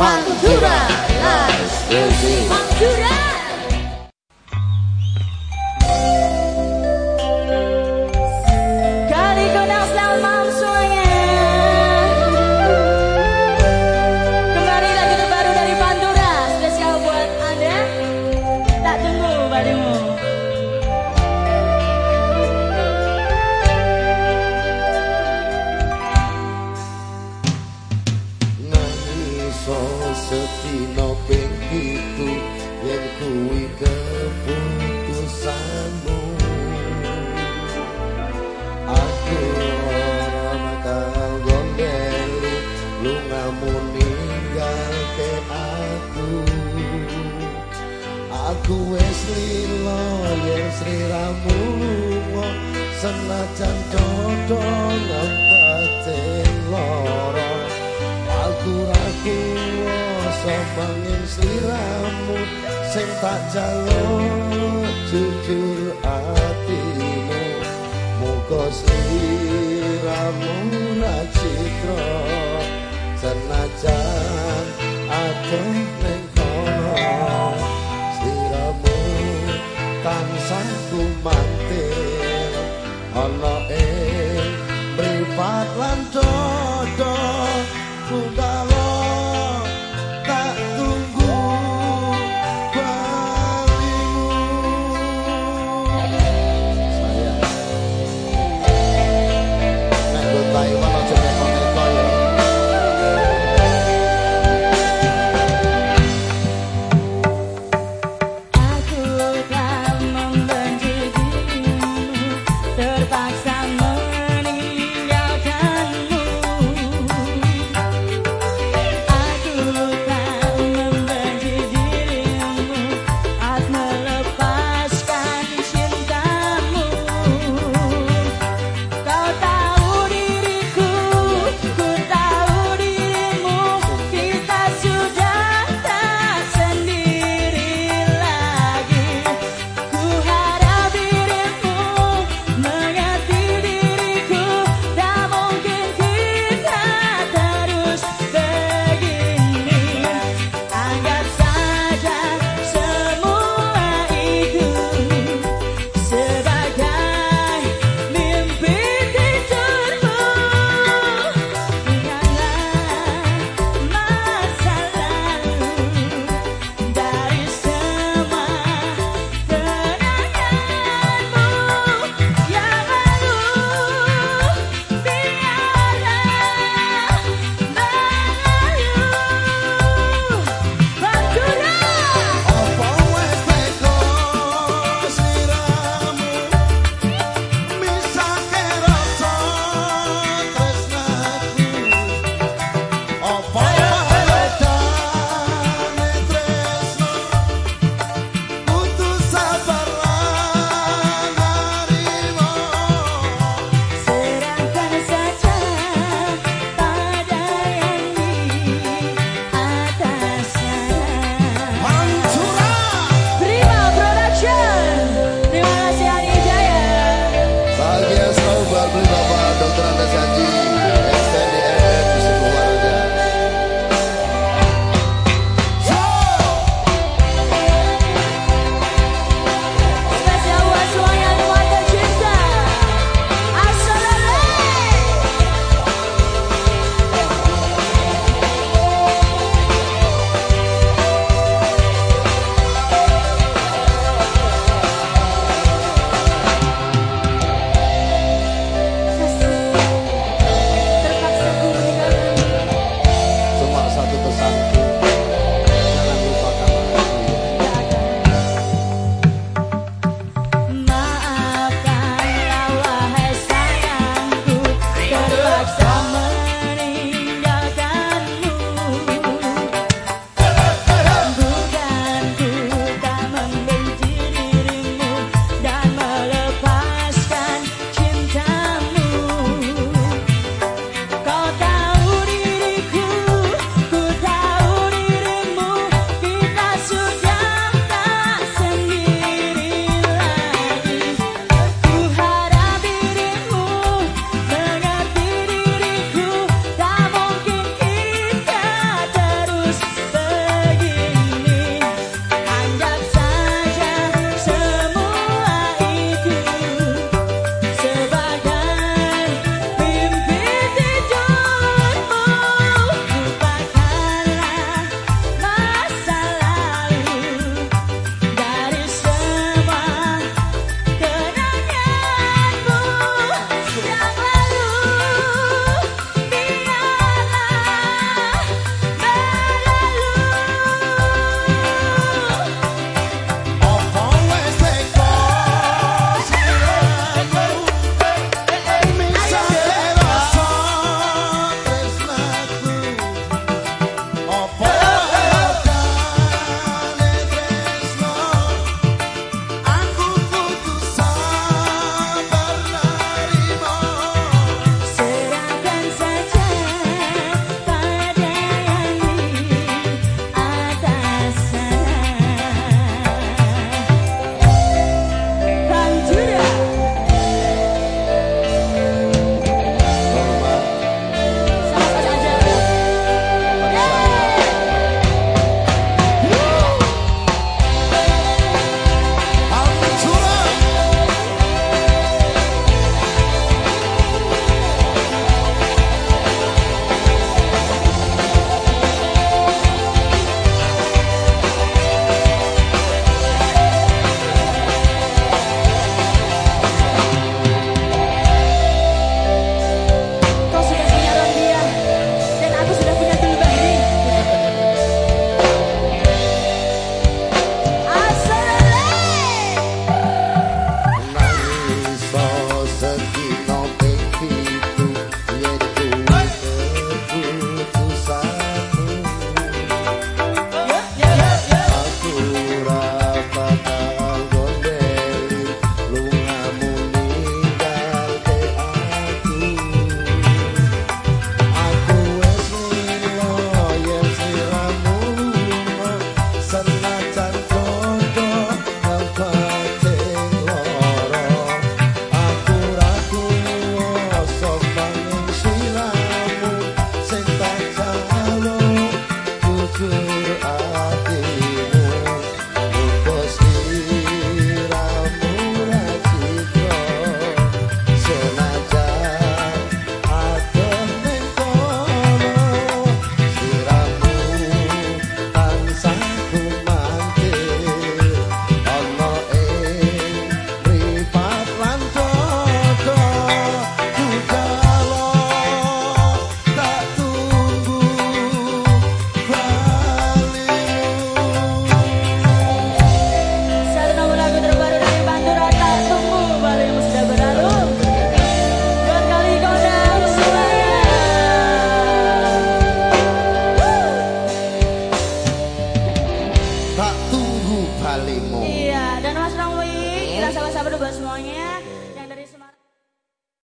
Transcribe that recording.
Pantura, las Pantura. Setino ping pitu yen kuwi keputusanmu. Aku aku. Wis lilo yen sliramu lunga senajan kuwasa mangin sliramu sing tak jaluk jujur atimu muga sliramu ra citra senajan adoh